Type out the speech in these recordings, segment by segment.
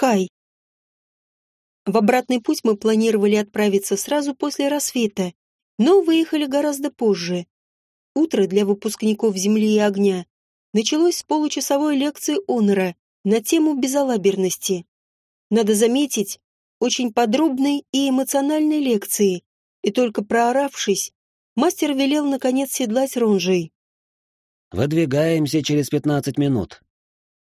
Кай. В обратный путь мы планировали отправиться сразу после рассвета, но выехали гораздо позже. Утро для выпускников «Земли и огня» началось с получасовой лекции Онора на тему безалаберности. Надо заметить, очень подробной и эмоциональной лекции, и только прооравшись, мастер велел наконец седлать ронжей. «Выдвигаемся через пятнадцать минут».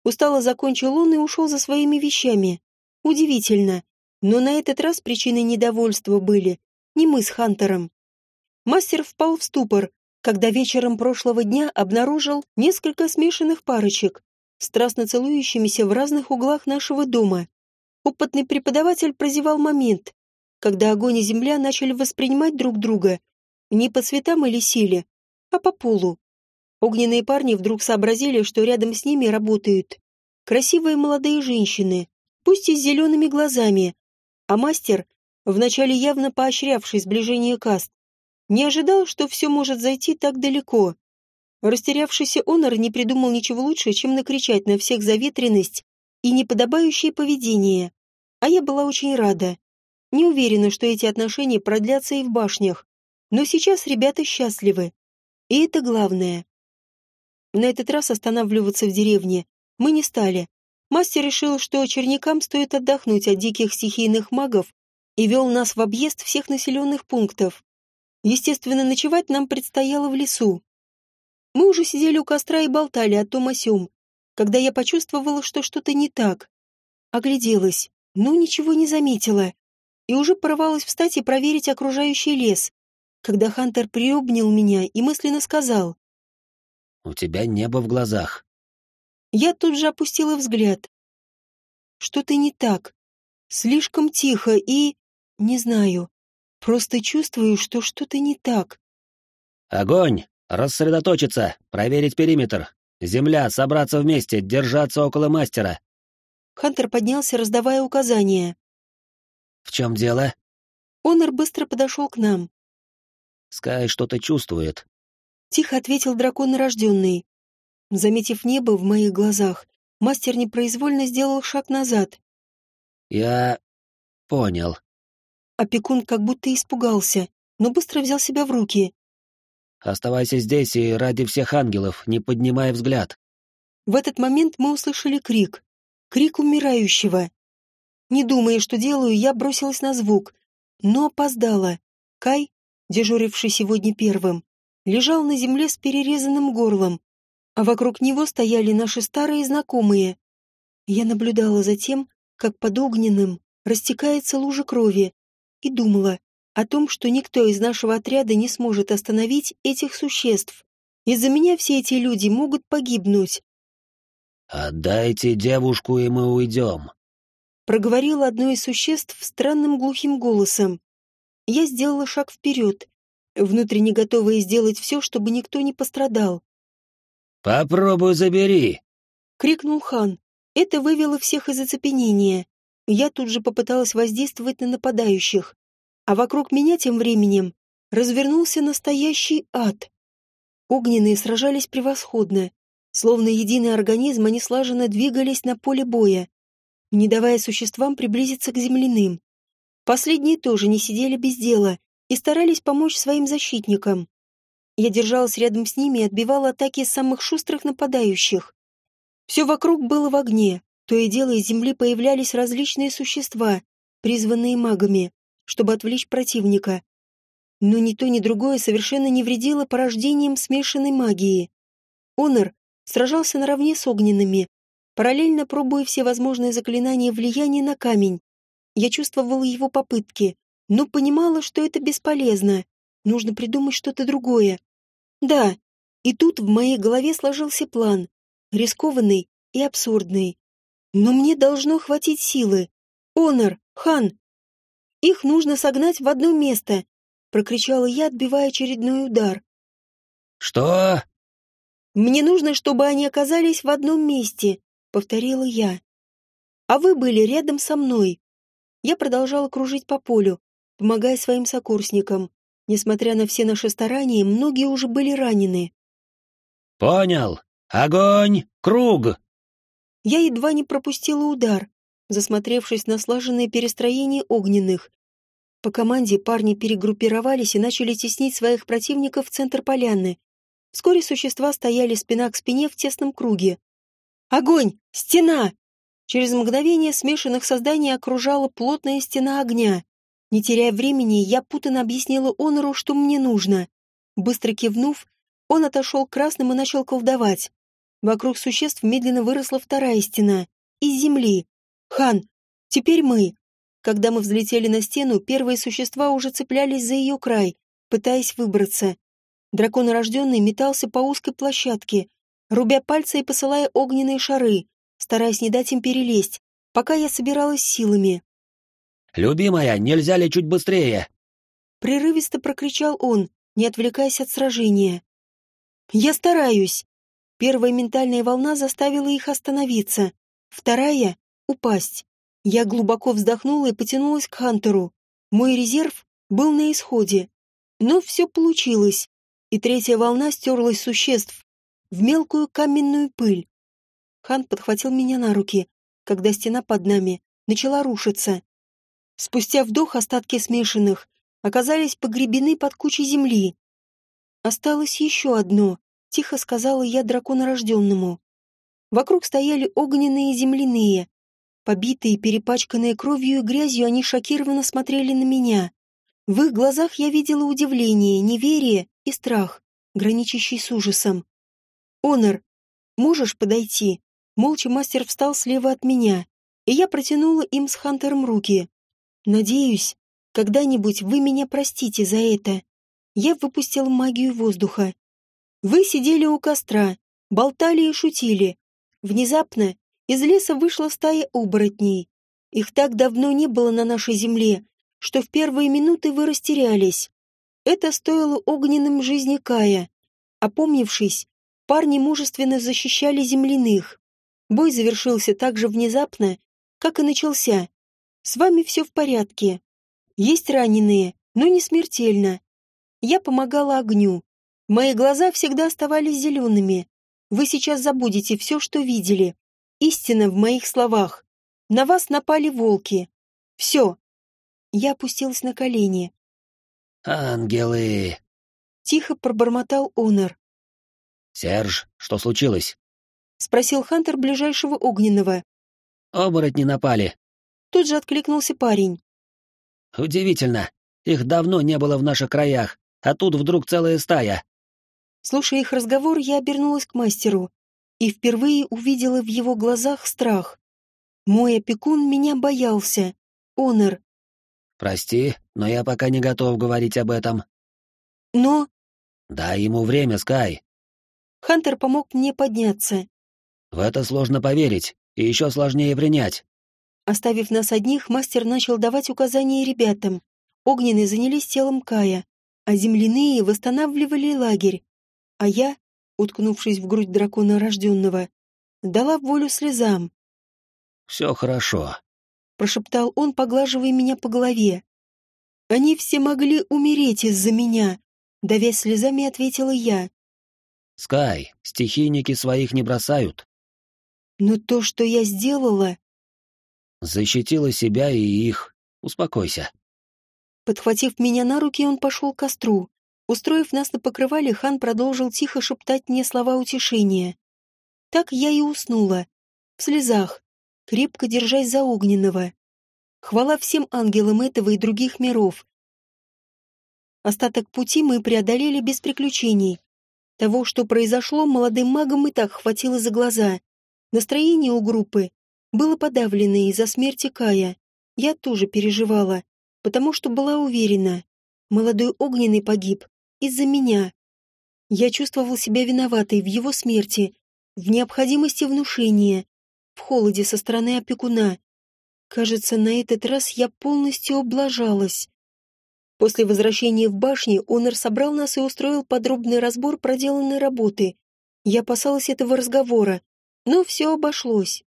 Устало закончил он и ушел за своими вещами. Удивительно, но на этот раз причиной недовольства были не мы с Хантером. Мастер впал в ступор, когда вечером прошлого дня обнаружил несколько смешанных парочек, страстно целующимися в разных углах нашего дома. Опытный преподаватель прозевал момент, когда огонь и земля начали воспринимать друг друга не по цветам или силе, а по полу. Огненные парни вдруг сообразили, что рядом с ними работают красивые молодые женщины, пусть и с зелеными глазами, а мастер, вначале явно поощрявший сближение каст, не ожидал, что все может зайти так далеко. Растерявшийся Онор не придумал ничего лучше, чем накричать на всех заветренность и неподобающее поведение. А я была очень рада. Не уверена, что эти отношения продлятся и в башнях. Но сейчас ребята счастливы. И это главное. На этот раз останавливаться в деревне мы не стали. Мастер решил, что чернякам стоит отдохнуть от диких стихийных магов и вел нас в объезд всех населенных пунктов. Естественно, ночевать нам предстояло в лесу. Мы уже сидели у костра и болтали о том о сём, когда я почувствовала, что что-то не так. Огляделась, но ничего не заметила и уже порвалась встать и проверить окружающий лес, когда Хантер приобнял меня и мысленно сказал. «У тебя небо в глазах». Я тут же опустила взгляд. Что-то не так. Слишком тихо и... Не знаю. Просто чувствую, что что-то не так. «Огонь! Рассредоточиться! Проверить периметр! Земля! Собраться вместе! Держаться около мастера!» Хантер поднялся, раздавая указания. «В чем дело?» Онор быстро подошел к нам. «Скай что-то чувствует», — тихо ответил дракон рожденный. Заметив небо в моих глазах, мастер непроизвольно сделал шаг назад. «Я... понял». Опекун как будто испугался, но быстро взял себя в руки. «Оставайся здесь и ради всех ангелов, не поднимая взгляд». В этот момент мы услышали крик. Крик умирающего. Не думая, что делаю, я бросилась на звук, но опоздала. Кай, дежуривший сегодня первым, лежал на земле с перерезанным горлом, а вокруг него стояли наши старые знакомые. Я наблюдала за тем, как под огненным растекается лужа крови, и думала о том, что никто из нашего отряда не сможет остановить этих существ. Из-за меня все эти люди могут погибнуть. «Отдайте девушку, и мы уйдем», проговорило одно из существ странным глухим голосом. Я сделала шаг вперед, внутренне готовая сделать все, чтобы никто не пострадал. «Попробуй забери!» — крикнул хан. Это вывело всех из оцепенения. Я тут же попыталась воздействовать на нападающих, а вокруг меня тем временем развернулся настоящий ад. Огненные сражались превосходно. Словно единый организм они слаженно двигались на поле боя не давая существам приблизиться к земляным. Последние тоже не сидели без дела и старались помочь своим защитникам. Я держалась рядом с ними и отбивала атаки самых шустрых нападающих. Все вокруг было в огне, то и дело из земли появлялись различные существа, призванные магами, чтобы отвлечь противника. Но ни то, ни другое совершенно не вредило порождением смешанной магии. Онор сражался наравне с огненными, параллельно пробуя все возможные заклинания влияния на камень. Я чувствовала его попытки, но понимала, что это бесполезно. Нужно придумать что-то другое. Да, и тут в моей голове сложился план, рискованный и абсурдный. Но мне должно хватить силы. Онор, хан. Их нужно согнать в одно место, прокричала я, отбивая очередной удар. Что? Мне нужно, чтобы они оказались в одном месте, повторила я. А вы были рядом со мной. Я продолжала кружить по полю, помогая своим сокурсникам. Несмотря на все наши старания, многие уже были ранены. Понял. Огонь! Круг! Я едва не пропустила удар. засмотревшись на слаженное перестроение огненных. По команде парни перегруппировались и начали теснить своих противников в центр поляны. Вскоре существа стояли спина к спине в тесном круге. «Огонь! Стена!» Через мгновение смешанных созданий окружала плотная стена огня. Не теряя времени, я путанно объяснила Онору, что мне нужно. Быстро кивнув, он отошел красным и начал колдовать. Вокруг существ медленно выросла вторая стена. Из земли. «Хан, теперь мы!» Когда мы взлетели на стену, первые существа уже цеплялись за ее край, пытаясь выбраться. Драконорожденный метался по узкой площадке, рубя пальцы и посылая огненные шары, стараясь не дать им перелезть, пока я собиралась силами. «Любимая, нельзя ли чуть быстрее?» Прерывисто прокричал он, не отвлекаясь от сражения. «Я стараюсь!» Первая ментальная волна заставила их остановиться, вторая — упасть. Я глубоко вздохнула и потянулась к Хантеру. Мой резерв был на исходе. Но все получилось, и третья волна стерлась существ в мелкую каменную пыль. Хан подхватил меня на руки, когда стена под нами начала рушиться. Спустя вдох остатки смешанных оказались погребены под кучей земли. Осталось еще одно, тихо сказала я драконорожденному. Вокруг стояли огненные земляные. Побитые, перепачканные кровью и грязью, они шокированно смотрели на меня. В их глазах я видела удивление, неверие и страх, граничащий с ужасом. «Онор, можешь подойти?» Молча мастер встал слева от меня, и я протянула им с Хантером руки. «Надеюсь, когда-нибудь вы меня простите за это». Я выпустил магию воздуха. Вы сидели у костра, болтали и шутили. Внезапно из леса вышла стая оборотней. Их так давно не было на нашей земле, что в первые минуты вы растерялись. Это стоило огненным жизни Кая. Опомнившись, парни мужественно защищали земляных. Бой завершился так же внезапно, как и начался. С вами все в порядке. Есть раненые, но не смертельно. Я помогала огню. Мои глаза всегда оставались зелеными. Вы сейчас забудете все, что видели. Истина в моих словах. На вас напали волки. Все. Я опустилась на колени. «Ангелы!» Тихо пробормотал Онор. «Серж, что случилось?» Спросил Хантер ближайшего огненного. «Оборотни напали». Тут же откликнулся парень. «Удивительно. Их давно не было в наших краях, а тут вдруг целая стая». Слушая их разговор, я обернулась к мастеру и впервые увидела в его глазах страх. Мой опекун меня боялся. Онор. «Прости, но я пока не готов говорить об этом». «Но...» «Дай ему время, Скай». Хантер помог мне подняться. В это сложно поверить, и еще сложнее принять. Оставив нас одних, мастер начал давать указания ребятам. Огненные занялись телом Кая, а земляные восстанавливали лагерь. А я, уткнувшись в грудь дракона рожденного, дала волю слезам. «Все хорошо», — прошептал он, поглаживая меня по голове. «Они все могли умереть из-за меня», — давясь слезами ответила я. «Скай, стихийники своих не бросают. Но то, что я сделала... Защитила себя и их. Успокойся. Подхватив меня на руки, он пошел к костру. Устроив нас на покрывале, хан продолжил тихо шептать мне слова утешения. Так я и уснула. В слезах, крепко держась за огненного. Хвала всем ангелам этого и других миров. Остаток пути мы преодолели без приключений. Того, что произошло, молодым магам и так хватило за глаза. Настроение у группы было подавленное из-за смерти Кая. Я тоже переживала, потому что была уверена. Молодой огненный погиб из-за меня. Я чувствовал себя виноватой в его смерти, в необходимости внушения, в холоде со стороны опекуна. Кажется, на этот раз я полностью облажалась. После возвращения в башню Онор собрал нас и устроил подробный разбор проделанной работы. Я опасалась этого разговора, но все обошлось.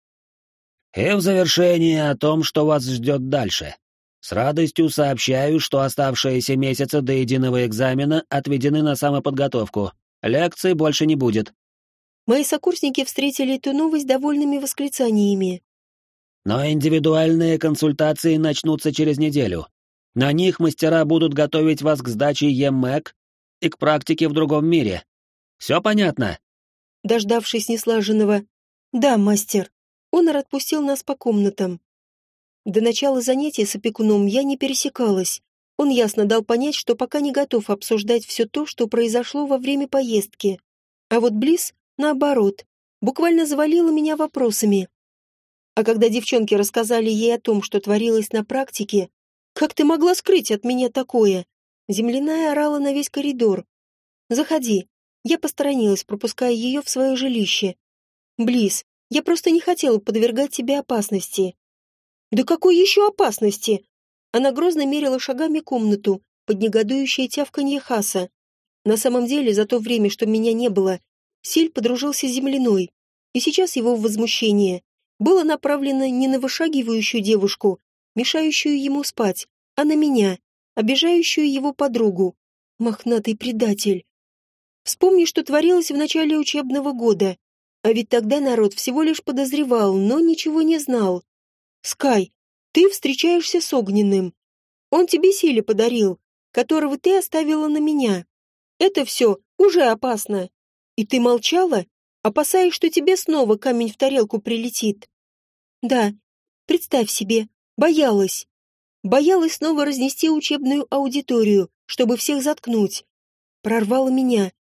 И в завершение о том, что вас ждет дальше. С радостью сообщаю, что оставшиеся месяцы до единого экзамена отведены на самоподготовку. Лекций больше не будет. Мои сокурсники встретили эту новость довольными восклицаниями. Но индивидуальные консультации начнутся через неделю. На них мастера будут готовить вас к сдаче ЕМЭК и к практике в другом мире. Все понятно?» Дождавшись неслаженного «Да, мастер», Онор отпустил нас по комнатам. До начала занятия с опекуном я не пересекалась. Он ясно дал понять, что пока не готов обсуждать все то, что произошло во время поездки. А вот Близ, наоборот, буквально завалила меня вопросами. А когда девчонки рассказали ей о том, что творилось на практике, «Как ты могла скрыть от меня такое?» Земляная орала на весь коридор. «Заходи». Я посторонилась, пропуская ее в свое жилище. «Близ, я просто не хотела подвергать тебе опасности». «Да какой еще опасности?» Она грозно мерила шагами комнату под негодующее тявканье Хаса. На самом деле, за то время, что меня не было, Силь подружился с земляной, и сейчас его возмущение было направлено не на вышагивающую девушку, мешающую ему спать, а на меня, обижающую его подругу. Мохнатый предатель. Вспомни, что творилось в начале учебного года. А ведь тогда народ всего лишь подозревал, но ничего не знал. Скай, ты встречаешься с огненным. Он тебе силе подарил, которого ты оставила на меня. Это все уже опасно. И ты молчала, опасаясь, что тебе снова камень в тарелку прилетит. Да, представь себе, боялась. Боялась снова разнести учебную аудиторию, чтобы всех заткнуть. Прорвала меня.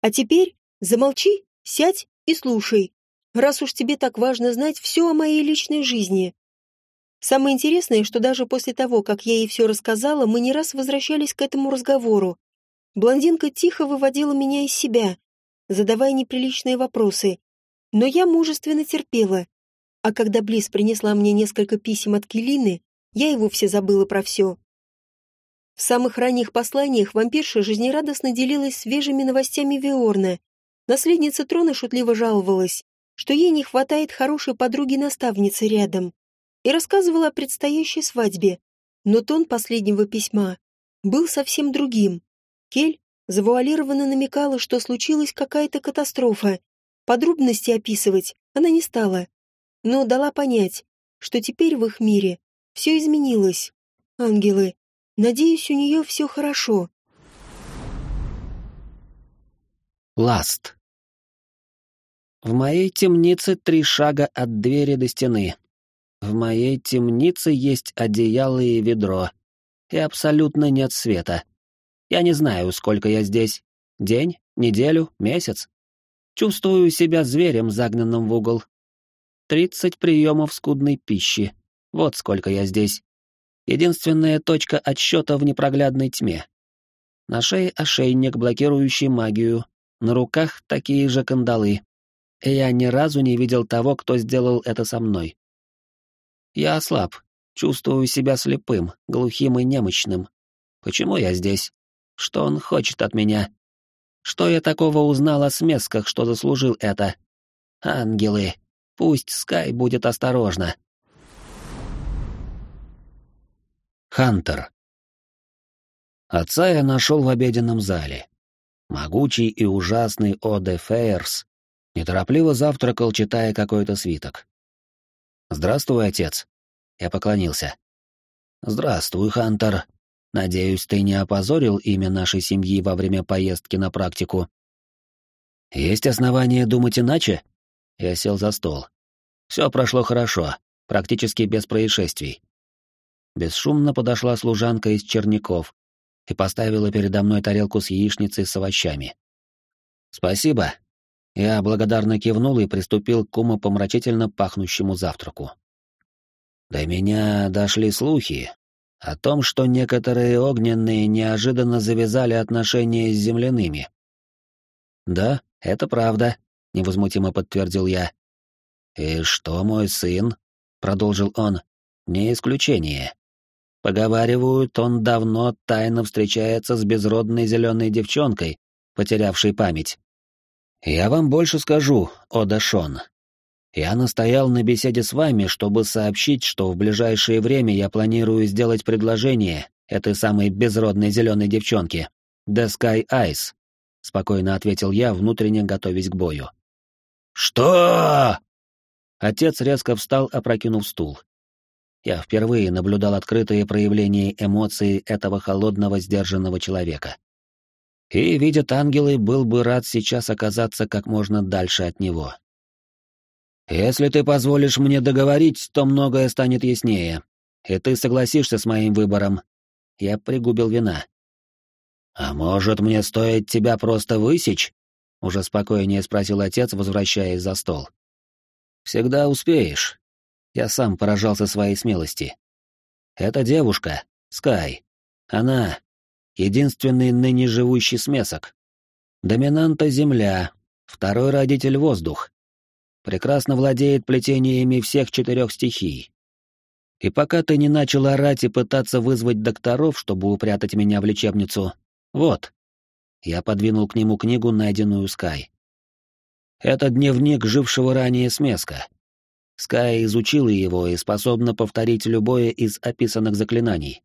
А теперь замолчи, сядь и слушай, раз уж тебе так важно знать все о моей личной жизни. Самое интересное, что даже после того, как я ей все рассказала, мы не раз возвращались к этому разговору. Блондинка тихо выводила меня из себя, задавая неприличные вопросы. Но я мужественно терпела. А когда Близ принесла мне несколько писем от Келины, я и вовсе забыла про все. В самых ранних посланиях вампирша жизнерадостно делилась свежими новостями Виорна. Наследница трона шутливо жаловалась, что ей не хватает хорошей подруги-наставницы рядом и рассказывала о предстоящей свадьбе. Но тон последнего письма был совсем другим. Кель завуалированно намекала, что случилась какая-то катастрофа. Подробности описывать она не стала, но дала понять, что теперь в их мире все изменилось. Ангелы, надеюсь, у нее все хорошо. Ласт. В моей темнице три шага от двери до стены. В моей темнице есть одеяло и ведро. И абсолютно нет света. Я не знаю, сколько я здесь. День, неделю, месяц. Чувствую себя зверем, загнанным в угол. Тридцать приемов скудной пищи. Вот сколько я здесь. Единственная точка отсчета в непроглядной тьме. На шее ошейник, блокирующий магию. На руках такие же кандалы. И я ни разу не видел того, кто сделал это со мной. Я ослаб, чувствую себя слепым, глухим и немощным. Почему я здесь? Что он хочет от меня? Что я такого узнал о смесках, что заслужил это? Ангелы, пусть Скай будет осторожна. Хантер. Отца я нашел в обеденном зале. Могучий и ужасный Оде Фейерс неторопливо завтракал, читая какой-то свиток. «Здравствуй, отец». Я поклонился. «Здравствуй, Хантер. Надеюсь, ты не опозорил имя нашей семьи во время поездки на практику». «Есть основания думать иначе?» Я сел за стол. Все прошло хорошо, практически без происшествий. Бесшумно подошла служанка из черников и поставила передо мной тарелку с яичницей с овощами. «Спасибо», я благодарно кивнул и приступил к умопомрачительно пахнущему завтраку. До меня дошли слухи о том, что некоторые огненные неожиданно завязали отношения с земляными. «Да, это правда», — невозмутимо подтвердил я. «И что мой сын?» — продолжил он. «Не исключение. Поговаривают, он давно тайно встречается с безродной зеленой девчонкой, потерявшей память. «Я вам больше скажу, Ода Шон. Я настоял на беседе с вами, чтобы сообщить, что в ближайшее время я планирую сделать предложение этой самой безродной зеленой девчонке, The Sky Ice», — спокойно ответил я, внутренне готовясь к бою. «Что?» Отец резко встал, опрокинув стул. Я впервые наблюдал открытые проявления эмоций этого холодного, сдержанного человека. И, видят ангелы, был бы рад сейчас оказаться как можно дальше от него. «Если ты позволишь мне договорить, то многое станет яснее, и ты согласишься с моим выбором». Я пригубил вина. «А может, мне стоит тебя просто высечь?» — уже спокойнее спросил отец, возвращаясь за стол. «Всегда успеешь». Я сам поражался своей смелости. «Это девушка, Скай. Она — единственный ныне живущий смесок. Доминанта — земля, второй родитель — воздух. Прекрасно владеет плетениями всех четырех стихий. И пока ты не начал орать и пытаться вызвать докторов, чтобы упрятать меня в лечебницу, вот, я подвинул к нему книгу, найденную Скай. Это дневник жившего ранее смеска. Скай изучила его и способна повторить любое из описанных заклинаний.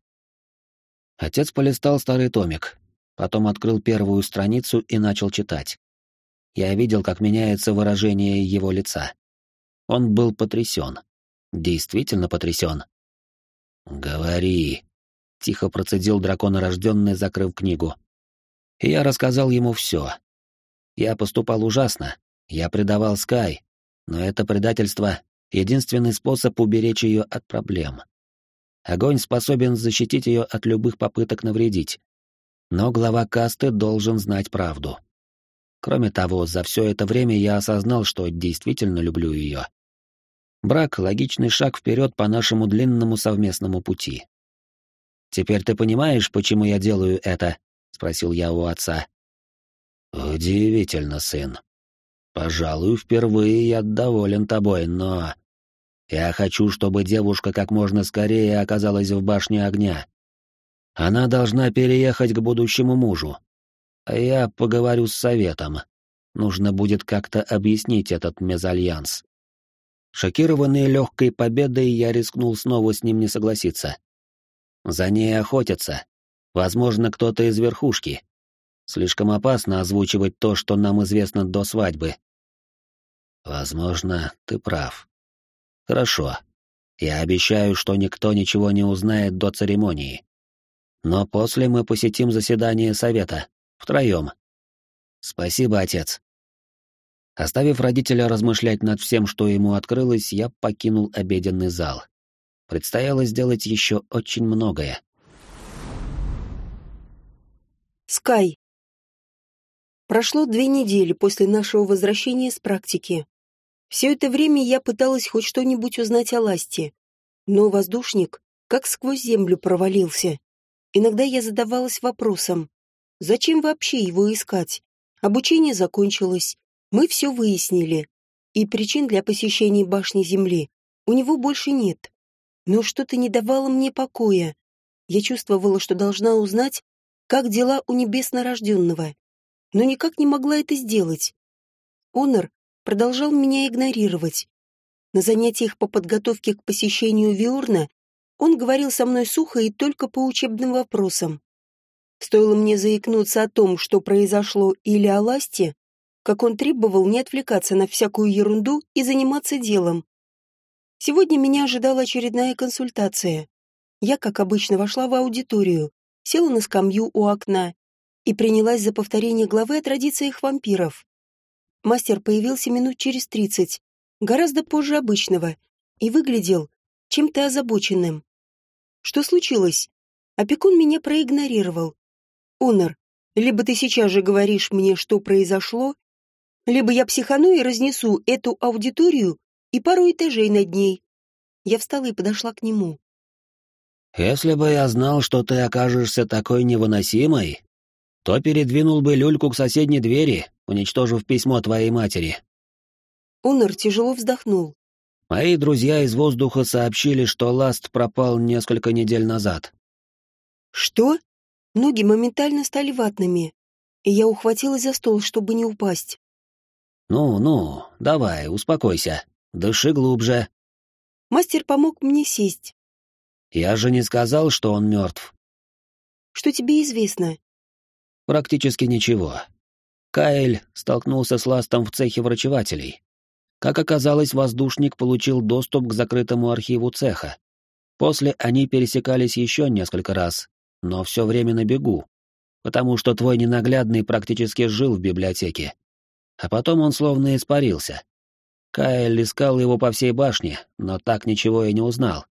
Отец полистал старый томик, потом открыл первую страницу и начал читать. Я видел, как меняется выражение его лица. Он был потрясен. Действительно потрясен. «Говори», — тихо процедил драконорожденный, закрыв книгу. И я рассказал ему все. Я поступал ужасно, я предавал Скай, но это предательство — единственный способ уберечь ее от проблем. Огонь способен защитить ее от любых попыток навредить. Но глава касты должен знать правду. Кроме того, за все это время я осознал, что действительно люблю ее. Брак — логичный шаг вперед по нашему длинному совместному пути. Теперь ты понимаешь, почему я делаю это? спросил я у отца. Удивительно, сын. Пожалуй, впервые я доволен тобой, но я хочу, чтобы девушка как можно скорее оказалась в башне огня. Она должна переехать к будущему мужу. А я поговорю с советом. Нужно будет как-то объяснить этот мезальянс. Шокированный легкой победой, я рискнул снова с ним не согласиться. За ней охотятся, Возможно, кто-то из верхушки. Слишком опасно озвучивать то, что нам известно до свадьбы. Возможно, ты прав. Хорошо. Я обещаю, что никто ничего не узнает до церемонии. Но после мы посетим заседание совета. Втроем. Спасибо, отец. Оставив родителя размышлять над всем, что ему открылось, я покинул обеденный зал. Предстояло сделать еще очень многое. Скай. Прошло две недели после нашего возвращения с практики. Все это время я пыталась хоть что-нибудь узнать о Ласте, но воздушник как сквозь землю провалился. Иногда я задавалась вопросом, зачем вообще его искать? Обучение закончилось, мы все выяснили, и причин для посещения башни Земли у него больше нет. Но что-то не давало мне покоя. Я чувствовала, что должна узнать, как дела у небеснорожденного, но никак не могла это сделать. Онор продолжал меня игнорировать. На занятиях по подготовке к посещению Виорна он говорил со мной сухо и только по учебным вопросам. Стоило мне заикнуться о том, что произошло или о Ласте, как он требовал не отвлекаться на всякую ерунду и заниматься делом. Сегодня меня ожидала очередная консультация. Я, как обычно, вошла в аудиторию, села на скамью у окна и принялась за повторение главы о традициях вампиров. Мастер появился минут через тридцать, гораздо позже обычного, и выглядел чем-то озабоченным. Что случилось? Опекун меня проигнорировал. Онор, либо ты сейчас же говоришь мне, что произошло, либо я психану и разнесу эту аудиторию и пару этажей над ней. Я встала и подошла к нему. Если бы я знал, что ты окажешься такой невыносимой, то передвинул бы люльку к соседней двери, уничтожив письмо твоей матери. Унор тяжело вздохнул. Мои друзья из воздуха сообщили, что Ласт пропал несколько недель назад. Что? Ноги моментально стали ватными, и я ухватилась за стол, чтобы не упасть. Ну-ну, давай, успокойся. Дыши глубже. Мастер помог мне сесть, я же не сказал, что он мертв. Что тебе известно? Практически ничего. Каэль столкнулся с Ластом в цехе врачевателей. Как оказалось, воздушник получил доступ к закрытому архиву цеха. После они пересекались еще несколько раз, но все время на бегу, потому что твой ненаглядный практически жил в библиотеке. А потом он словно испарился. Кайл искал его по всей башне, но так ничего и не узнал.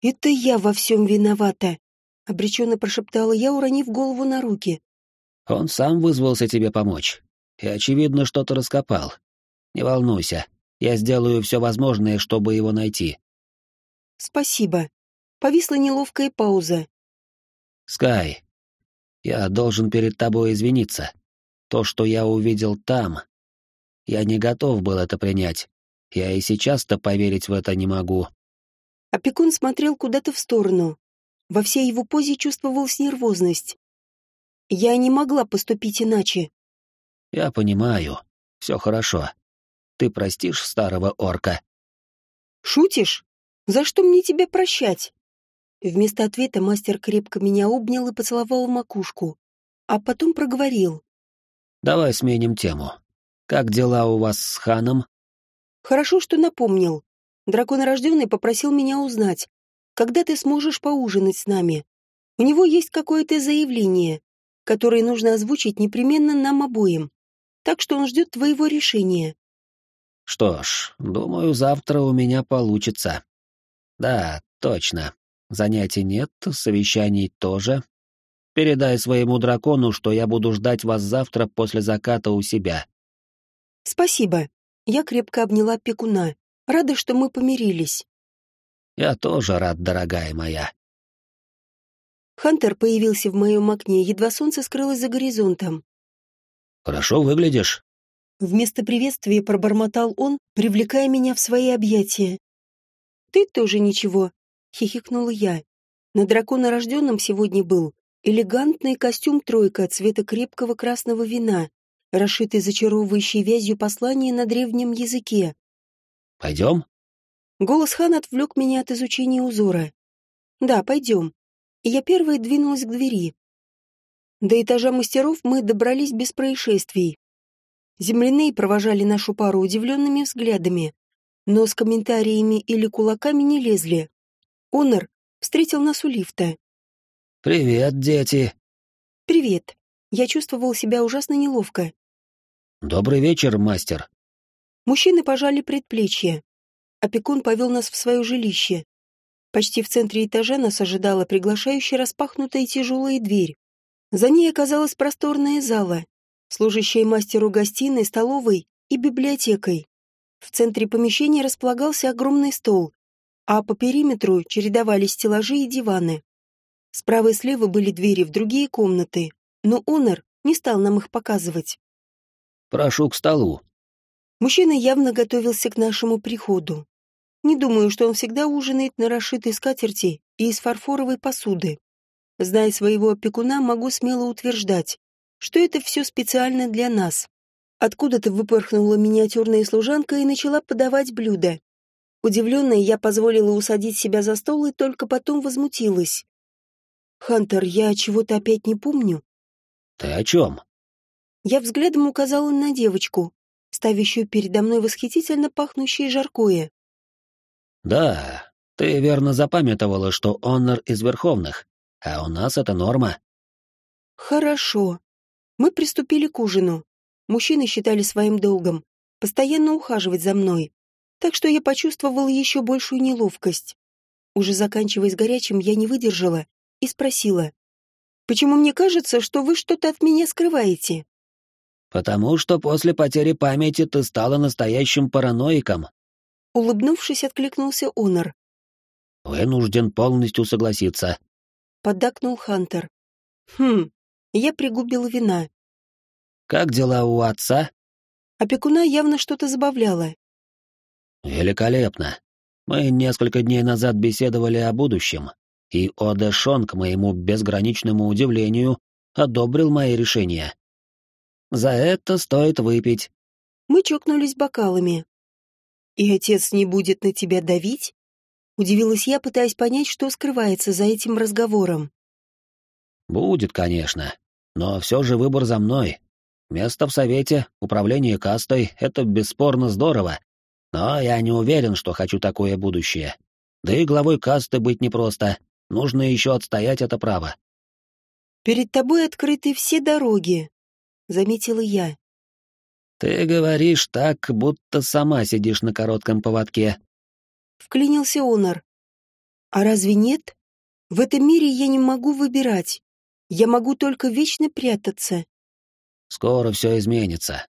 «Это я во всем виновата», — обреченно прошептала я, уронив голову на руки. «Он сам вызвался тебе помочь. И, очевидно, что-то раскопал. Не волнуйся, я сделаю все возможное, чтобы его найти». «Спасибо». Повисла неловкая пауза. «Скай, я должен перед тобой извиниться. То, что я увидел там, я не готов был это принять. Я и сейчас-то поверить в это не могу». Опекун смотрел куда-то в сторону. Во всей его позе чувствовалась нервозность. Я не могла поступить иначе. Я понимаю. Все хорошо. Ты простишь старого орка? Шутишь? За что мне тебя прощать? Вместо ответа мастер крепко меня обнял и поцеловал в макушку, а потом проговорил. Давай сменим тему. Как дела у вас с ханом? Хорошо, что напомнил. Драконорожденный попросил меня узнать, когда ты сможешь поужинать с нами. У него есть какое-то заявление, которое нужно озвучить непременно нам обоим. Так что он ждет твоего решения. Что ж, думаю, завтра у меня получится. Да, точно. Занятий нет, совещаний тоже. Передай своему дракону, что я буду ждать вас завтра после заката у себя. Спасибо. Я крепко обняла пекуна. Рада, что мы помирились. Я тоже рад, дорогая моя. Хантер появился в моем окне, едва солнце скрылось за горизонтом. «Хорошо выглядишь». Вместо приветствия пробормотал он, привлекая меня в свои объятия. «Ты тоже ничего», — хихикнула я. На дракона рожденном сегодня был элегантный костюм тройка цвета крепкого красного вина, расшитый зачаровывающей вязью послание на древнем языке. «Пойдем?» Голос Хан отвлек меня от изучения узора. «Да, пойдем». Я первой двинулась к двери. До этажа мастеров мы добрались без происшествий. Земляные провожали нашу пару удивленными взглядами, но с комментариями или кулаками не лезли. Онор встретил нас у лифта. «Привет, дети!» «Привет!» Я чувствовал себя ужасно неловко. «Добрый вечер, мастер!» Мужчины пожали предплечья опекун повел нас в свое жилище. Почти в центре этажа нас ожидала приглашающая распахнутая тяжелая дверь. За ней оказалась просторная зала, служащая мастеру гостиной, столовой и библиотекой. В центре помещения располагался огромный стол, а по периметру чередовались стеллажи и диваны. Справа и слева были двери в другие комнаты, но Онор не стал нам их показывать. «Прошу к столу». Мужчина явно готовился к нашему приходу. Не думаю, что он всегда ужинает на расшитой скатерти и из фарфоровой посуды. Зная своего опекуна, могу смело утверждать, что это все специально для нас. Откуда-то выпорхнула миниатюрная служанка и начала подавать блюда. Удивленная, я позволила усадить себя за стол и только потом возмутилась. «Хантер, я чего-то опять не помню». «Ты о чем?» Я взглядом указала на девочку, ставящую передо мной восхитительно пахнущее жаркое. Да, ты верно запамятовала, что Онор из Верховных, а у нас это норма. Хорошо. Мы приступили к ужину. Мужчины считали своим долгом постоянно ухаживать за мной, так что я почувствовала еще большую неловкость. Уже заканчивая с горячим, я не выдержала и спросила, «Почему мне кажется, что вы что-то от меня скрываете?» «Потому что после потери памяти ты стала настоящим параноиком», Улыбнувшись, откликнулся Онор. «Вынужден полностью согласиться», — поддакнул Хантер. «Хм, я пригубил вина». «Как дела у отца?» Опекуна явно что-то забавляло. «Великолепно. Мы несколько дней назад беседовали о будущем, и Оде Шон, к моему безграничному удивлению, одобрил мои решения. За это стоит выпить». Мы чокнулись бокалами. «И отец не будет на тебя давить?» Удивилась я, пытаясь понять, что скрывается за этим разговором. «Будет, конечно. Но все же выбор за мной. Место в совете, управление кастой — это бесспорно здорово, но я не уверен, что хочу такое будущее. Да и главой касты быть непросто, нужно еще отстоять это право. «Перед тобой открыты все дороги», — заметила я. «Ты говоришь так, будто сама сидишь на коротком поводке». Вклинился Онор. «А разве нет? В этом мире я не могу выбирать. Я могу только вечно прятаться». «Скоро все изменится».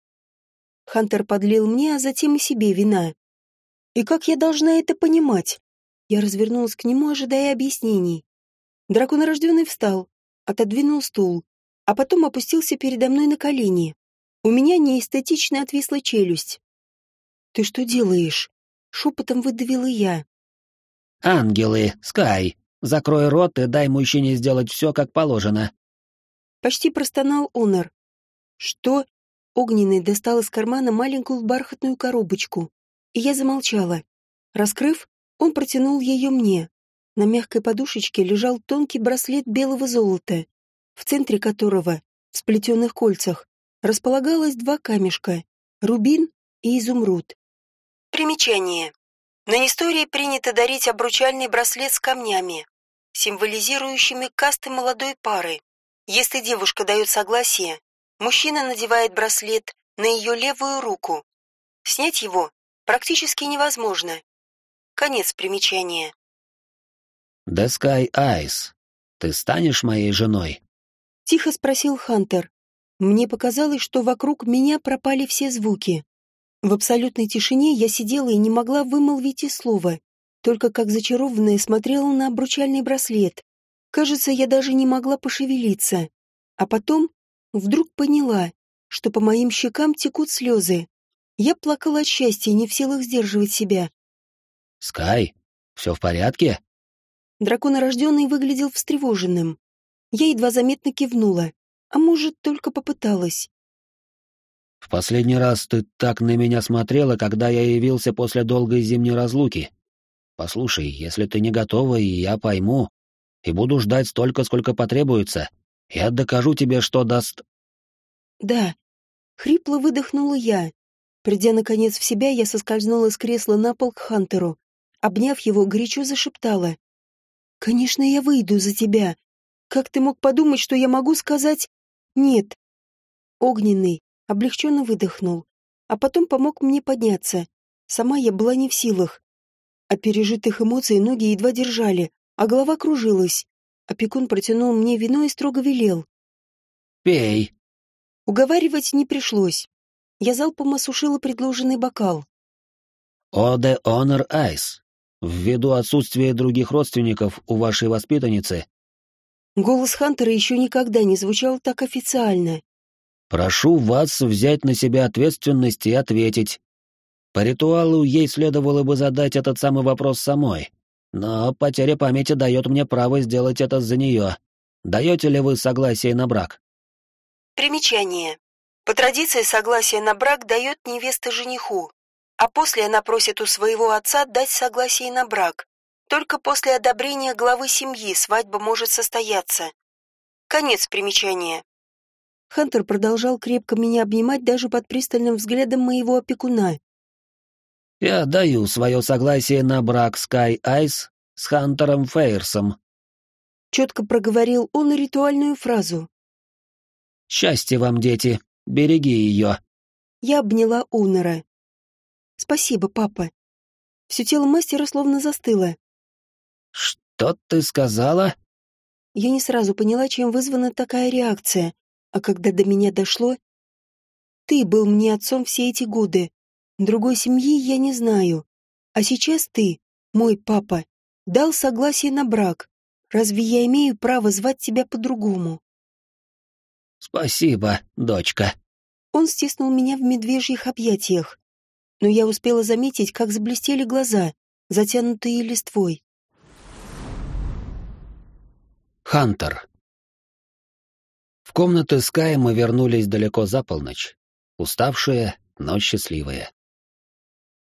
Хантер подлил мне, а затем и себе вина. «И как я должна это понимать?» Я развернулась к нему, ожидая объяснений. Драконорожденный встал, отодвинул стул, а потом опустился передо мной на колени. У меня неэстетично отвисла челюсть. «Ты что делаешь?» — шепотом выдавила я. «Ангелы, Скай, закрой рот и дай мужчине сделать все, как положено». Почти простонал Онор. «Что?» Огненный достал из кармана маленькую бархатную коробочку, и я замолчала. Раскрыв, он протянул ее мне. На мягкой подушечке лежал тонкий браслет белого золота, в центре которого, в сплетенных кольцах, располагалось два камешка — рубин и изумруд. Примечание. На Нестории принято дарить обручальный браслет с камнями, символизирующими касты молодой пары. Если девушка дает согласие, мужчина надевает браслет на ее левую руку. Снять его практически невозможно. Конец примечания. «The Sky Eyes, ты станешь моей женой?» Тихо спросил Хантер. Мне показалось, что вокруг меня пропали все звуки. В абсолютной тишине я сидела и не могла вымолвить и слова, только как зачарованная смотрела на обручальный браслет. Кажется, я даже не могла пошевелиться. А потом вдруг поняла, что по моим щекам текут слезы. Я плакала от счастья, не в силах сдерживать себя. «Скай, все в порядке?» Драконорожденный выглядел встревоженным. Я едва заметно кивнула, а может, только попыталась. «В последний раз ты так на меня смотрела, когда я явился после долгой зимней разлуки. Послушай, если ты не готова, и я пойму, и буду ждать столько, сколько потребуется, я докажу тебе, что даст...» «Да», — хрипло выдохнула я. Придя, наконец, в себя, я соскользнула с кресла на пол к Хантеру. Обняв его, горячо зашептала. Конечно, я выйду за тебя. Как ты мог подумать, что я могу сказать «нет»?» Огненный облегченно выдохнул, а потом помог мне подняться. Сама я была не в силах. От пережитых эмоций ноги едва держали, а голова кружилась. Опекун протянул мне вино и строго велел. «Пей». Уговаривать не пришлось. Я залпом осушила предложенный бокал. «Оде Honor Ice», Ввиду отсутствия других родственников у вашей воспитанницы... Голос Хантера еще никогда не звучал так официально. Прошу вас взять на себя ответственность и ответить. По ритуалу ей следовало бы задать этот самый вопрос самой, но потеря памяти дает мне право сделать это за нее. Даете ли вы согласие на брак? Примечание. По традиции согласие на брак дает невеста жениху, а после она просит у своего отца дать согласие на брак. Только после одобрения главы семьи свадьба может состояться. Конец примечания. Хантер продолжал крепко меня обнимать даже под пристальным взглядом моего опекуна. «Я даю свое согласие на брак Скай Айс с Хантером Фейерсом», — четко проговорил он ритуальную фразу. «Счастья вам, дети, береги ее». Я обняла Унера. Спасибо, папа. Все тело мастера словно застыло. Что ты сказала? Я не сразу поняла, чем вызвана такая реакция, а когда до меня дошло... Ты был мне отцом все эти годы. Другой семьи я не знаю. А сейчас ты, мой папа, дал согласие на брак. Разве я имею право звать тебя по-другому? Спасибо, дочка. Он стиснул меня в медвежьих объятиях но я успела заметить, как заблестели глаза, затянутые листвой. Хантер. В комнаты Скай мы вернулись далеко за полночь. Уставшие, но счастливые.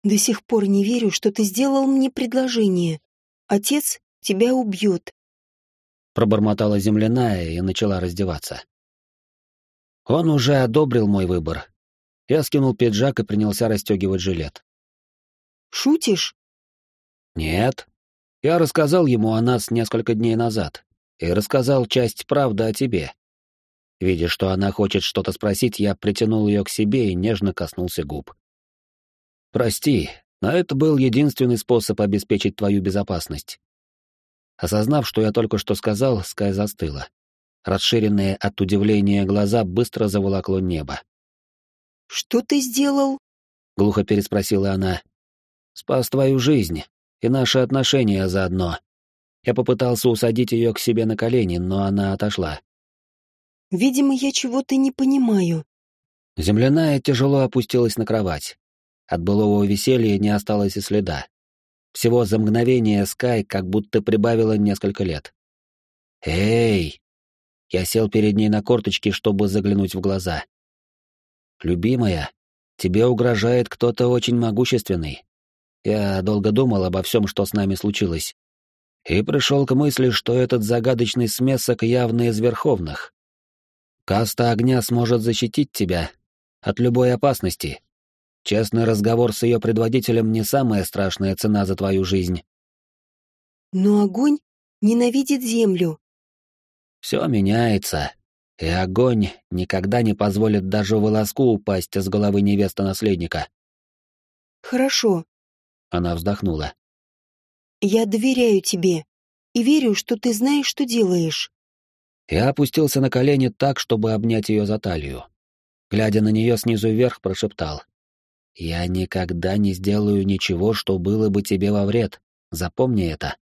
«До сих пор не верю, что ты сделал мне предложение. Отец тебя убьет», — пробормотала земляная и начала раздеваться. Он уже одобрил мой выбор. Я скинул пиджак и принялся расстегивать жилет. «Шутишь?» «Нет. Я рассказал ему о нас несколько дней назад и рассказал часть правды о тебе. Видя, что она хочет что-то спросить, я притянул ее к себе и нежно коснулся губ. «Прости, но это был единственный способ обеспечить твою безопасность». Осознав, что я только что сказал, Скай застыла. Расширенные от удивления глаза быстро заволокло небо. «Что ты сделал?» — глухо переспросила она. «Спас твою жизнь и наши отношения заодно». Я попытался усадить ее к себе на колени, но она отошла. «Видимо, я чего-то не понимаю». Земляная тяжело опустилась на кровать. От былого веселья не осталось и следа. Всего за мгновение Скай как будто прибавила несколько лет. «Эй!» Я сел перед ней на корточки, чтобы заглянуть в глаза. «Любимая, тебе угрожает кто-то очень могущественный. Я долго думал обо всем, что с нами случилось. И пришел к мысли, что этот загадочный смесок явно из верховных. Каста огня сможет защитить тебя от любой опасности. Честный разговор с ее предводителем не самая страшная цена за твою жизнь. Но огонь ненавидит землю. Все меняется, и огонь никогда не позволит даже волоску упасть с головы невесты наследника. Хорошо. Она вздохнула. Я доверяю тебе и верю, что ты знаешь, что делаешь. Я опустился на колени так, чтобы обнять ее за талию. Глядя на нее снизу вверх, прошептал. «Я никогда не сделаю ничего, что было бы тебе во вред. Запомни это».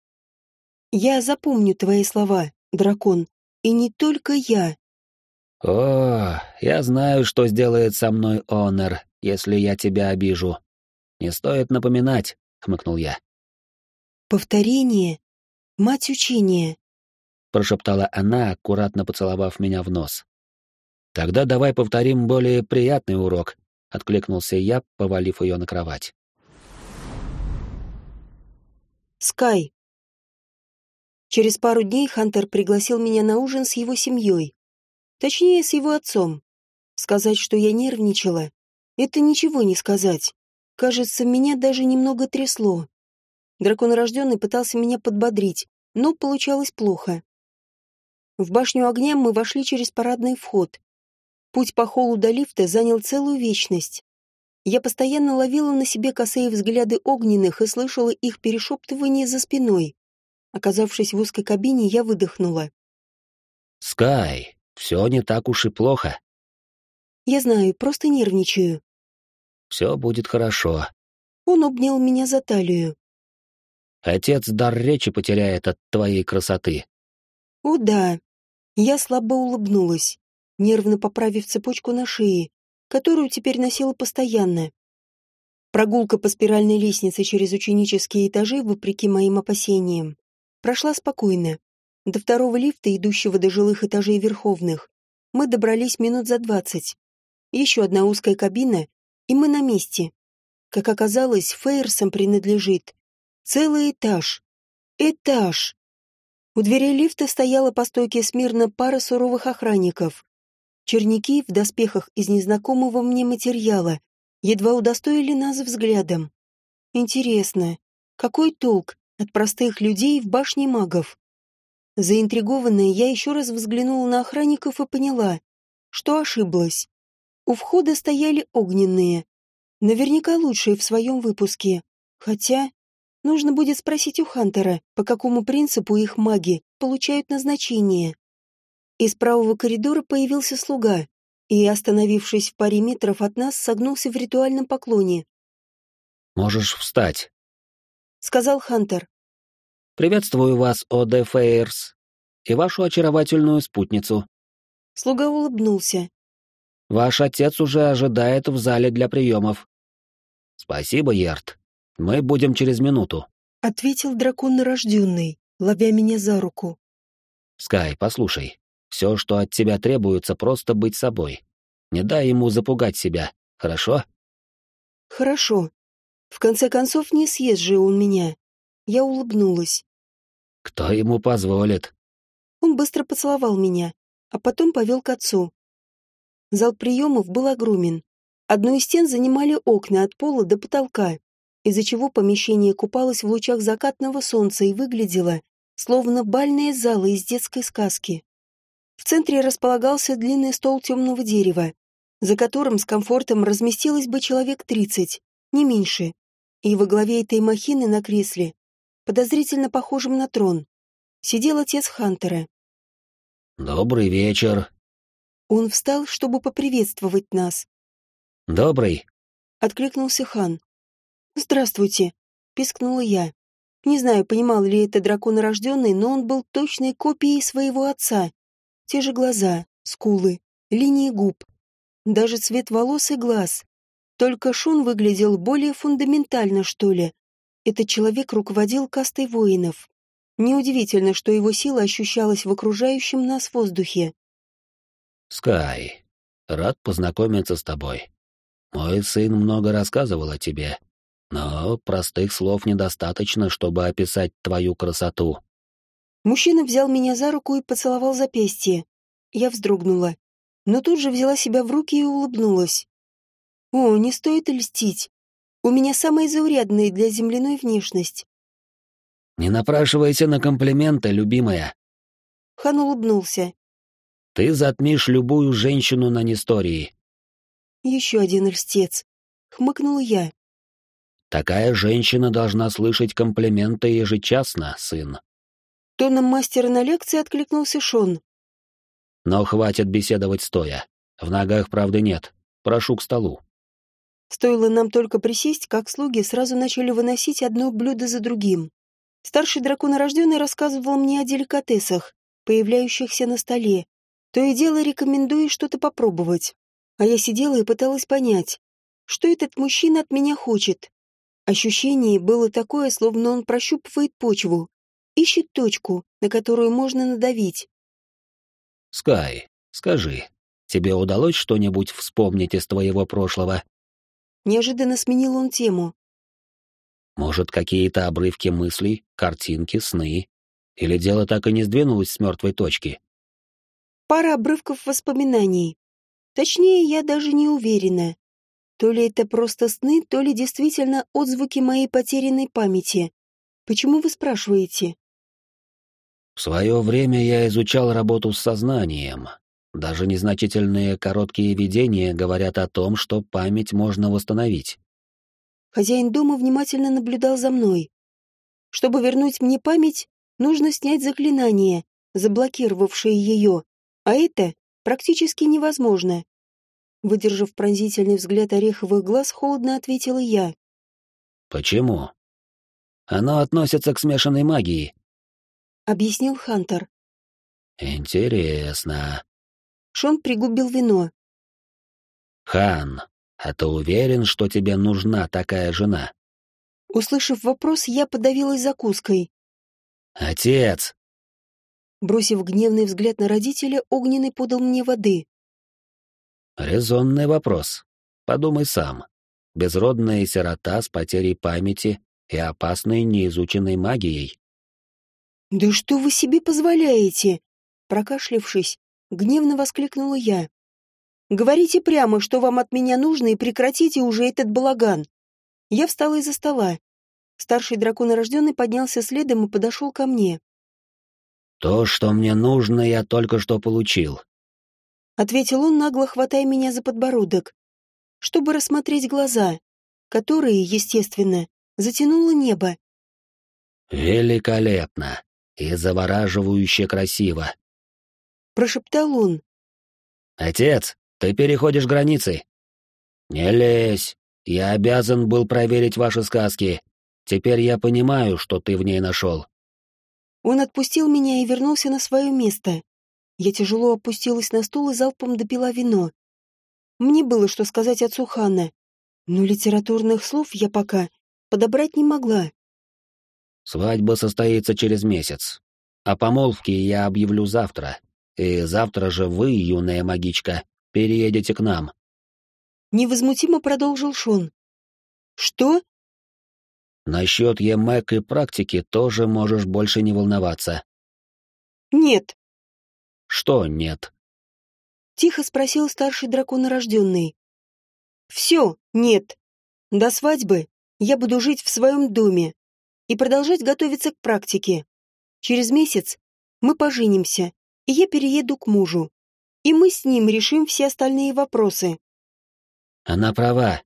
«Я запомню твои слова, дракон. И не только я. О, я знаю, что сделает со мной Онор, если я тебя обижу. Не стоит напоминать, хмыкнул я. Повторение — мать учения, прошептала она, аккуратно поцеловав меня в нос. Тогда давай повторим более приятный урок, откликнулся я, повалив ее на кровать. Скай. Через пару дней Хантер пригласил меня на ужин с его семьей. Точнее, с его отцом. Сказать, что я нервничала, это ничего не сказать. Кажется, меня даже немного трясло. Драконорожденный пытался меня подбодрить, но получалось плохо. В башню огня мы вошли через парадный вход. Путь по холлу до лифта занял целую вечность. Я постоянно ловила на себе косые взгляды огненных и слышала их перешептывание за спиной. Оказавшись в узкой кабине, я выдохнула. «Скай, все не так уж и плохо». «Я знаю, просто нервничаю». «Все будет хорошо». Он обнял меня за талию. «Отец дар речи потеряет от твоей красоты». «О да». Я слабо улыбнулась, нервно поправив цепочку на шее, которую теперь носила постоянно. Прогулка по спиральной лестнице через ученические этажи, вопреки моим опасениям, прошла спокойно. До второго лифта, идущего до жилых этажей Верховных, мы добрались минут за двадцать. Еще одна узкая кабина, и мы на месте. Как оказалось, Фейерсам принадлежит целый этаж. Этаж! У дверей лифта стояла по стойке смирно пара суровых охранников. Черники в доспехах из незнакомого мне материала едва удостоили нас взглядом. Интересно, какой толк от простых людей в башне магов. Заинтригованная, я еще раз взглянула на охранников и поняла, что ошиблась. У входа стояли огненные, наверняка лучшие в своем выпуске. Хотя, нужно будет спросить у Хантера, по какому принципу их маги получают назначение. Из правого коридора появился слуга и, остановившись в паре метров от нас, согнулся в ритуальном поклоне. «Можешь встать», сказал Хантер. «Приветствую вас, Оде Фейерс, и вашу очаровательную спутницу». Слуга улыбнулся. «Ваш отец уже ожидает в зале для приемов». «Спасибо, Ярд. Мы будем через минуту», — ответил дракон нарожденный, ловя меня за руку. «Скай, послушай, все, что от тебя требуется, просто быть собой. Не дай ему запугать себя, хорошо?» «Хорошо», в конце концов, не съест же он меня. Я улыбнулась. Кто ему позволит? Он быстро поцеловал меня, а потом повел к отцу. Зал приемов был огромен. Одну из стен занимали окна от пола до потолка, из-за чего помещение купалось в лучах закатного солнца и выглядело, словно бальная зала из детской сказки. В центре располагался длинный стол темного дерева, за которым с комфортом разместилось бы человек тридцать, не меньше, и во главе этой махины на кресле, подозрительно похожем на трон, сидел отец Хантера. «Добрый вечер». Он встал, чтобы поприветствовать нас. «Добрый», — откликнулся хан. «Здравствуйте», — пискнула я. Не знаю, понимал ли это драконорожденный, но он был точной копией своего отца. Те же глаза, скулы, линии губ, даже цвет волос и глаз. Только Шун выглядел более фундаментально, что ли. Этот человек руководил кастой воинов. Неудивительно, что его сила ощущалась в окружающем нас воздухе. «Скай, рад познакомиться с тобой. Мой сын много рассказывал о тебе, но простых слов недостаточно, чтобы описать твою красоту». Мужчина взял меня за руку и поцеловал запястье. Я вздрогнула, но тут же взяла себя в руки и улыбнулась. «О, не стоит льстить. У меня самая заурядная для земляной внешность. «Не напрашивайся на комплименты, любимая». Хан улыбнулся. «Ты затмишь любую женщину на Нестории». «Еще один льстец», — хмыкнул я. «Такая женщина должна слышать комплименты ежечасно, сын». Тоном мастера на лекции откликнулся Шон. «Но хватит беседовать стоя. В ногах правды нет. Прошу к столу». Стоило нам только присесть, как слуги сразу начали выносить одно блюдо за другим. Старший драконорожденный рассказывал мне о деликатесах, появляющихся на столе, то и дело рекомендуя что-то попробовать. А я сидела и пыталась понять, что этот мужчина от меня хочет. Ощущение было такое, словно он прощупывает почву, ищет точку, на которую можно надавить. «Скай, скажи, тебе удалось что-нибудь вспомнить из твоего прошлого?» Неожиданно сменил он тему. Может, какие-то обрывки мыслей, картинки, сны? Или дело так и не сдвинулось с мертвой точки? Пара обрывков воспоминаний. Точнее, я даже не уверена. То ли это просто сны, то ли действительно отзвуки моей потерянной памяти. Почему вы спрашиваете? В свое время я изучал работу с сознанием. Даже незначительные короткие видения говорят о том, что память можно восстановить. Хозяин дома внимательно наблюдал за мной. Чтобы вернуть мне память, нужно снять заклинание, заблокировавшее ее, а это практически невозможно. Выдержав пронзительный взгляд ореховых глаз, холодно ответила я. «Почему?» «Оно относится к смешанной магии», — объяснил Хантер. «Интересно». Шон пригубил вино. «Хан, а ты уверен, что тебе нужна такая жена? Услышав вопрос, я подавилась закуской. Отец! Бросив гневный взгляд на родителя, Огненный подал мне воды. Резонный вопрос. Подумай сам. Безродная сирота с потерей памяти и опасной неизученной магией. «Да что вы себе позволяете?» Прокашлявшись, гневно воскликнула я. Говорите прямо, что вам от меня нужно, и прекратите уже этот балаган. Я встала из-за стола. Старший драконорожденный поднялся следом и подошел ко мне. «То, что мне нужно, я только что получил», — ответил он, нагло хватая меня за подбородок, чтобы рассмотреть глаза, которые, естественно, затянуло небо. «Великолепно и завораживающе красиво», — прошептал он. «Отец, ты переходишь границы. Не лезь. Я обязан был проверить ваши сказки. Теперь я понимаю, что ты в ней нашел. Он отпустил меня и вернулся на свое место. Я тяжело опустилась на стул и залпом допила вино. Мне было что сказать отцу Ханна, но литературных слов я пока подобрать не могла. Свадьба состоится через месяц, а помолвки я объявлю завтра. И завтра же вы, юная магичка, переедете к нам. Невозмутимо продолжил Шон. Что? Насчет ЕМЭК и практики тоже можешь больше не волноваться. Нет. Что нет? Тихо спросил старший драконорожденный. Все, нет. До свадьбы я буду жить в своем доме и продолжать готовиться к практике. Через месяц мы поженимся, и я перееду к мужу. И мы с ним решим все остальные вопросы. Она права,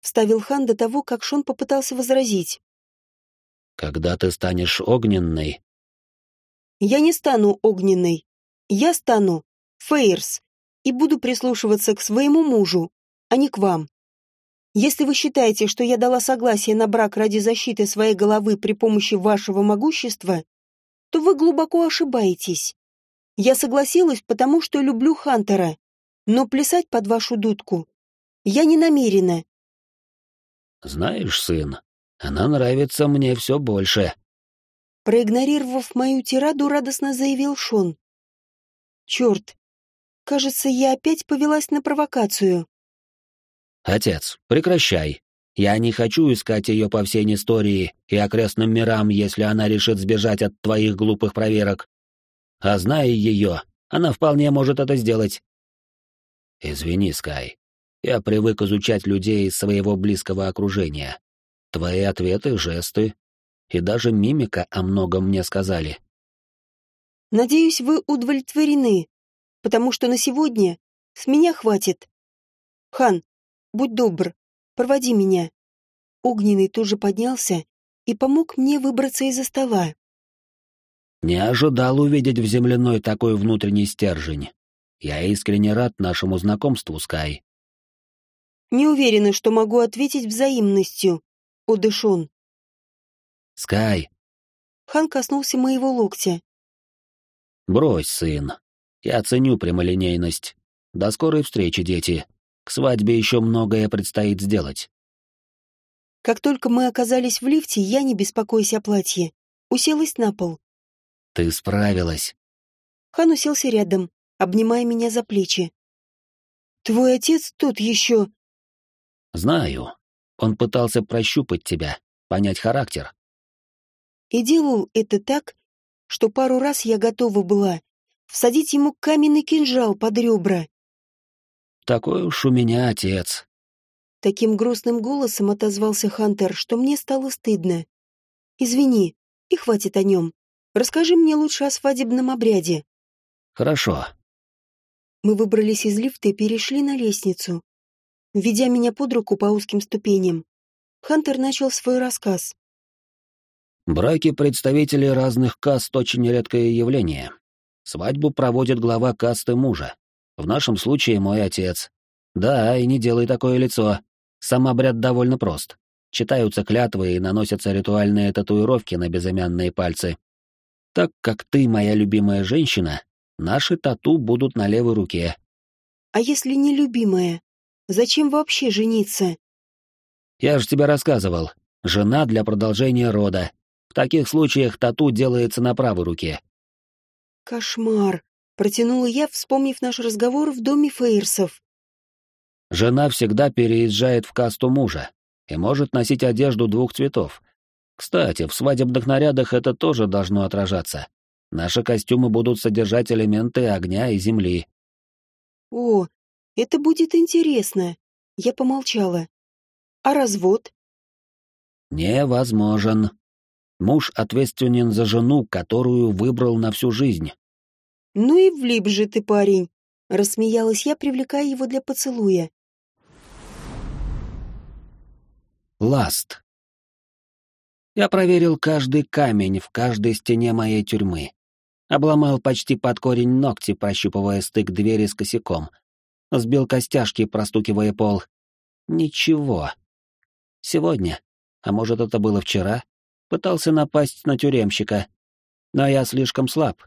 вставил хан до того, как Шон попытался возразить. Когда ты станешь огненной? Я не стану огненной. Я стану Фейерс и буду прислушиваться к своему мужу, а не к вам. Если вы считаете, что я дала согласие на брак ради защиты своей головы при помощи вашего могущества, то вы глубоко ошибаетесь. Я согласилась, потому что люблю Хантера, но плясать под вашу дудку я не намерена. Знаешь, сын, она нравится мне все больше. Проигнорировав мою тираду, радостно заявил Шон. Черт, кажется, я опять повелась на провокацию. Отец, прекращай. Я не хочу искать ее по всей Нестории и окрестным мирам, если она решит сбежать от твоих глупых проверок. А зная ее, она вполне может это сделать. Извини, Скай. Я привык изучать людей из своего близкого окружения. Твои ответы, жесты и даже мимика о многом мне сказали. Надеюсь, вы удовлетворены, потому что на сегодня с меня хватит. Хан, будь добр, проводи меня. Огненный тоже поднялся и помог мне выбраться из-за стола. Не ожидал увидеть в земляной такой внутренний стержень. Я искренне рад нашему знакомству, Скай. Не уверена, что могу ответить взаимностью, Одышон. Скай. Хан коснулся моего локтя. Брось, сын. Я ценю прямолинейность. До скорой встречи, дети. К свадьбе еще многое предстоит сделать. Как только мы оказались в лифте, я, не беспокоясь о платье, уселась на пол. Ты справилась. Хан уселся рядом, обнимая меня за плечи. Твой отец тут еще... Знаю. Он пытался прощупать тебя, понять характер. И делал это так, что пару раз я готова была всадить ему каменный кинжал под ребра. Такой уж у меня отец. Таким грустным голосом отозвался Хантер, что мне стало стыдно. Извини, и хватит о нем. Расскажи мне лучше о свадебном обряде. Хорошо. Мы выбрались из лифта и перешли на лестницу. Ведя меня под руку по узким ступеням, Хантер начал свой рассказ. Браки представителей разных каст — очень редкое явление. Свадьбу проводит глава касты мужа. В нашем случае мой отец. Да, и не делай такое лицо. Сам обряд довольно прост. Читаются клятвы и наносятся ритуальные татуировки на безымянные пальцы. Так как ты моя любимая женщина, наши тату будут на левой руке. А если не любимая? Зачем вообще жениться? Я же тебе рассказывал. Жена для продолжения рода. В таких случаях тату делается на правой руке. Кошмар. Протянула я, вспомнив наш разговор в доме Фейерсов. Жена всегда переезжает в касту мужа и может носить одежду двух цветов — кстати, в свадебных нарядах это тоже должно отражаться. Наши костюмы будут содержать элементы огня и земли. О, это будет интересно. Я помолчала. А развод? Невозможен. Муж ответственен за жену, которую выбрал на всю жизнь. Ну и влип же ты, парень. Рассмеялась я, привлекая его для поцелуя. Ласт. Я проверил каждый камень в каждой стене моей тюрьмы. Обломал почти под корень ногти, прощупывая стык двери с косяком. Сбил костяшки, простукивая пол. Ничего. Сегодня, а может это было вчера, пытался напасть на тюремщика. Но я слишком слаб.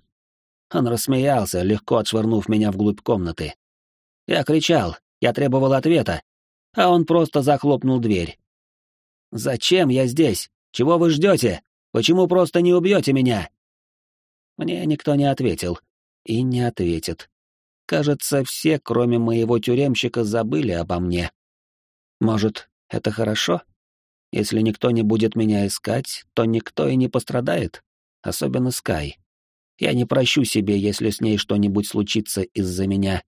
Он рассмеялся, легко отшвырнув меня вглубь комнаты. Я кричал, я требовал ответа, а он просто захлопнул дверь. «Зачем я здесь? Чего вы ждете? Почему просто не убьете меня?» Мне никто не ответил. И не ответит. Кажется, все, кроме моего тюремщика, забыли обо мне. Может, это хорошо? Если никто не будет меня искать, то никто и не пострадает. Особенно Скай. Я не прощу себе, если с ней что-нибудь случится из-за меня.